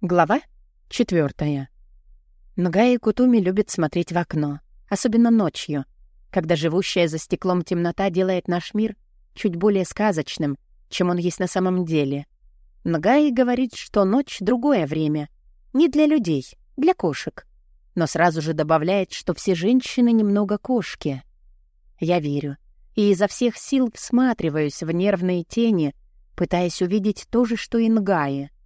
Глава четвертая. Нагая Кутуми любит смотреть в окно, особенно ночью, когда живущая за стеклом темнота делает наш мир чуть более сказочным, чем он есть на самом деле. Нагай говорит, что ночь — другое время, не для людей, для кошек, но сразу же добавляет, что все женщины немного кошки. Я верю и изо всех сил всматриваюсь в нервные тени, пытаясь увидеть то же, что и Нгаи —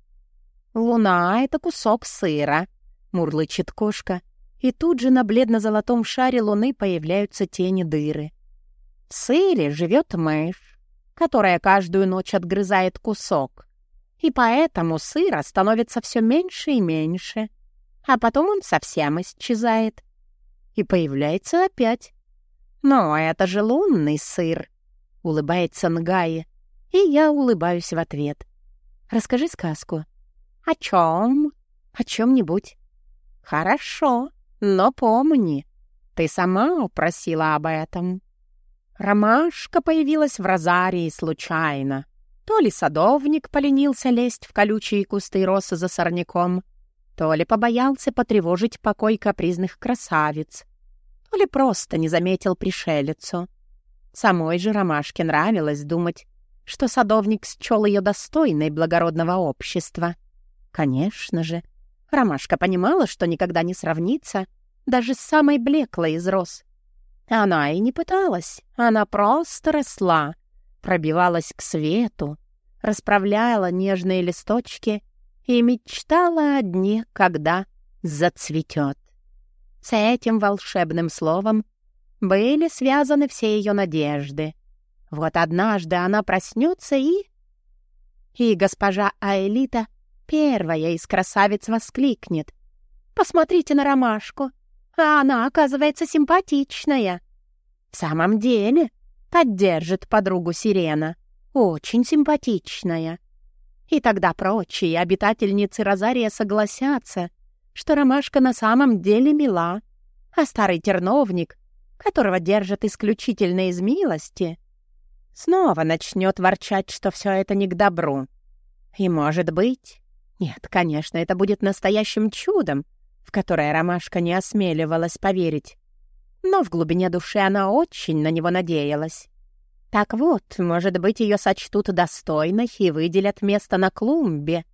«Луна — это кусок сыра», — мурлычет кошка, и тут же на бледно-золотом шаре луны появляются тени дыры. В сыре живет мышь, которая каждую ночь отгрызает кусок, и поэтому сыра становится все меньше и меньше, а потом он совсем исчезает и появляется опять. «Но это же лунный сыр», — улыбается Нгаи, и я улыбаюсь в ответ. «Расскажи сказку», «О чем?» «О чем-нибудь». «Хорошо, но помни, ты сама просила об этом». Ромашка появилась в розарии случайно. То ли садовник поленился лезть в колючие кусты росы за сорняком, то ли побоялся потревожить покой капризных красавиц, то ли просто не заметил пришелицу. Самой же Ромашке нравилось думать, что садовник счел ее достойной благородного общества. Конечно же. Ромашка понимала, что никогда не сравнится даже с самой блеклой из роз. Она и не пыталась, она просто росла, пробивалась к свету, расправляла нежные листочки и мечтала о дне, когда зацветет. С этим волшебным словом были связаны все ее надежды. Вот однажды она проснется и... И госпожа Аэлита Первая из красавиц воскликнет. «Посмотрите на ромашку, а она, оказывается, симпатичная». «В самом деле», — поддержит подругу Сирена, «очень симпатичная». И тогда прочие обитательницы Розария согласятся, что ромашка на самом деле мила, а старый терновник, которого держат исключительно из милости, снова начнет ворчать, что все это не к добру. И, может быть, нет, конечно, это будет настоящим чудом, в которое Ромашка не осмеливалась поверить. Но в глубине души она очень на него надеялась. Так вот, может быть, ее сочтут достойной и выделят место на клумбе,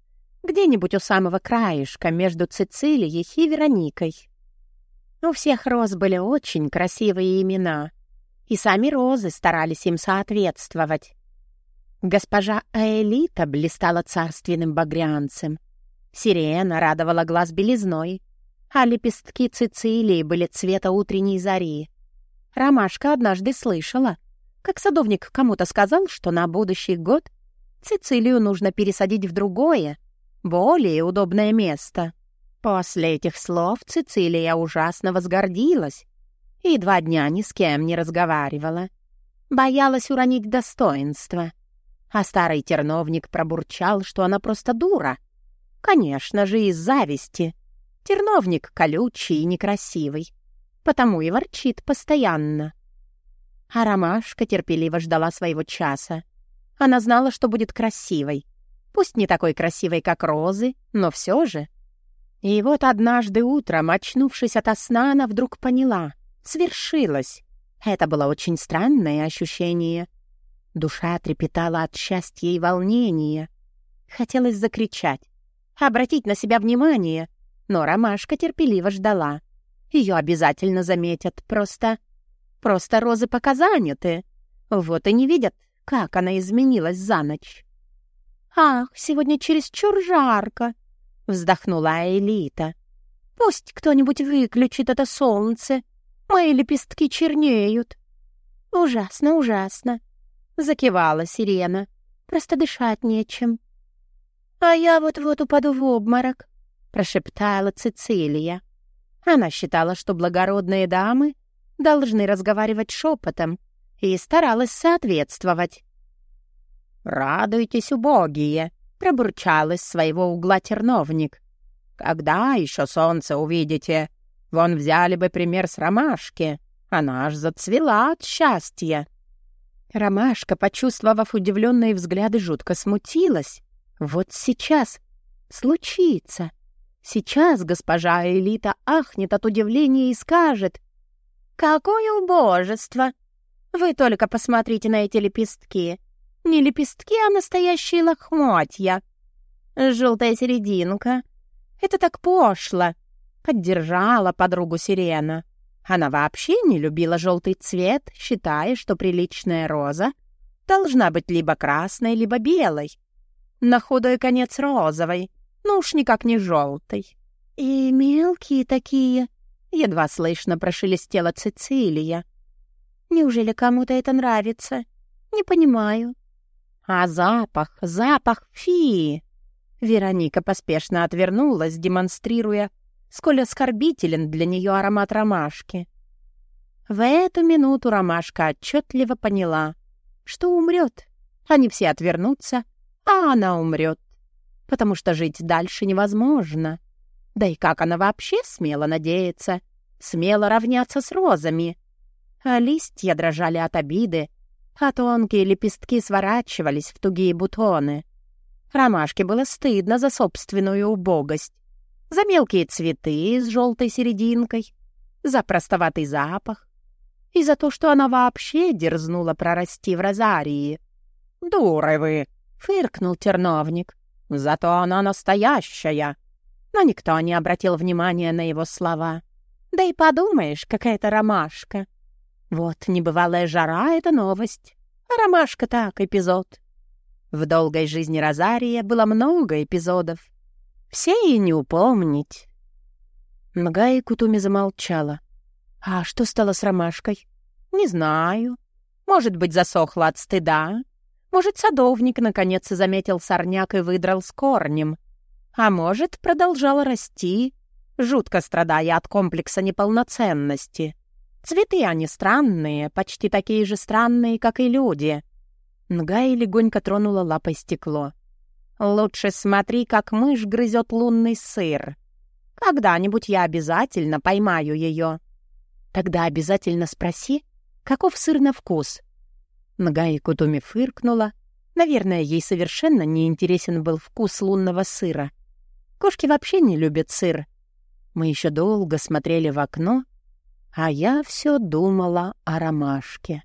где-нибудь у самого краешка между Цицилией и Вероникой. У всех роз были очень красивые имена, и сами розы старались им соответствовать. Госпожа Аэлита блистала царственным багрянцем. Сирена радовала глаз белизной, а лепестки Цицилии были цвета утренней зари. Ромашка однажды слышала, как садовник кому-то сказал, что на будущий год Цицилию нужно пересадить в другое, более удобное место. После этих слов Цицилия ужасно возгордилась и два дня ни с кем не разговаривала. Боялась уронить достоинство. А старый терновник пробурчал, что она просто дура. Конечно же, из зависти. Терновник колючий и некрасивый. Потому и ворчит постоянно. А ромашка терпеливо ждала своего часа. Она знала, что будет красивой. Пусть не такой красивой, как розы, но все же. И вот однажды утром, очнувшись ото сна, она вдруг поняла. Свершилось. Это было очень странное ощущение — Душа трепетала от счастья и волнения. Хотелось закричать, обратить на себя внимание, но ромашка терпеливо ждала. Ее обязательно заметят, просто... Просто розы пока заняты. Вот и не видят, как она изменилась за ночь. «Ах, сегодня чересчур жарко!» — вздохнула Элита. «Пусть кто-нибудь выключит это солнце. Мои лепестки чернеют». «Ужасно, ужасно. Закивала сирена. Просто дышать нечем. «А я вот-вот упаду в обморок», — прошептала Цицилия. Она считала, что благородные дамы должны разговаривать шепотом, и старалась соответствовать. «Радуйтесь, убогие!» — пробурчал из своего угла терновник. «Когда еще солнце увидите? Вон взяли бы пример с ромашки. Она аж зацвела от счастья». Ромашка, почувствовав удивленные взгляды, жутко смутилась. Вот сейчас случится. Сейчас госпожа Элита ахнет от удивления и скажет, «Какое убожество! Вы только посмотрите на эти лепестки. Не лепестки, а настоящие лохмотья. Желтая серединка. Это так пошло!» Поддержала подругу Сирена. Она вообще не любила желтый цвет, считая, что приличная роза должна быть либо красной, либо белой. На худой конец розовой, ну уж никак не желтой. И мелкие такие, едва слышно прошелестела Цицилия. Неужели кому-то это нравится? Не понимаю. А запах, запах фии! Вероника поспешно отвернулась, демонстрируя сколь оскорбителен для нее аромат ромашки. В эту минуту ромашка отчетливо поняла, что умрет. Они все отвернутся, а она умрет, потому что жить дальше невозможно. Да и как она вообще смела надеяться, смело равняться с розами? А листья дрожали от обиды, а тонкие лепестки сворачивались в тугие бутоны. Ромашке было стыдно за собственную убогость за мелкие цветы с желтой серединкой, за простоватый запах и за то, что она вообще дерзнула прорасти в розарии. «Дуры вы!» — фыркнул терновник. «Зато она настоящая!» Но никто не обратил внимания на его слова. «Да и подумаешь, какая-то ромашка!» Вот небывалая жара — это новость, а ромашка так, эпизод. В долгой жизни Розария было много эпизодов, все и не упомнить. Нга Кутуми замолчала. А что стало с ромашкой? Не знаю. Может быть, засохла от стыда. Может, садовник наконец заметил сорняк и выдрал с корнем. А может, продолжала расти, жутко страдая от комплекса неполноценности. Цветы они странные, почти такие же странные, как и люди. Нгай легонько тронула лапой стекло. Лучше смотри, как мышь грызет лунный сыр. Когда-нибудь я обязательно поймаю ее. Тогда обязательно спроси, каков сыр на вкус. Нгаи Кутуми фыркнула. Наверное, ей совершенно не интересен был вкус лунного сыра. Кошки вообще не любят сыр. Мы еще долго смотрели в окно, а я все думала о ромашке.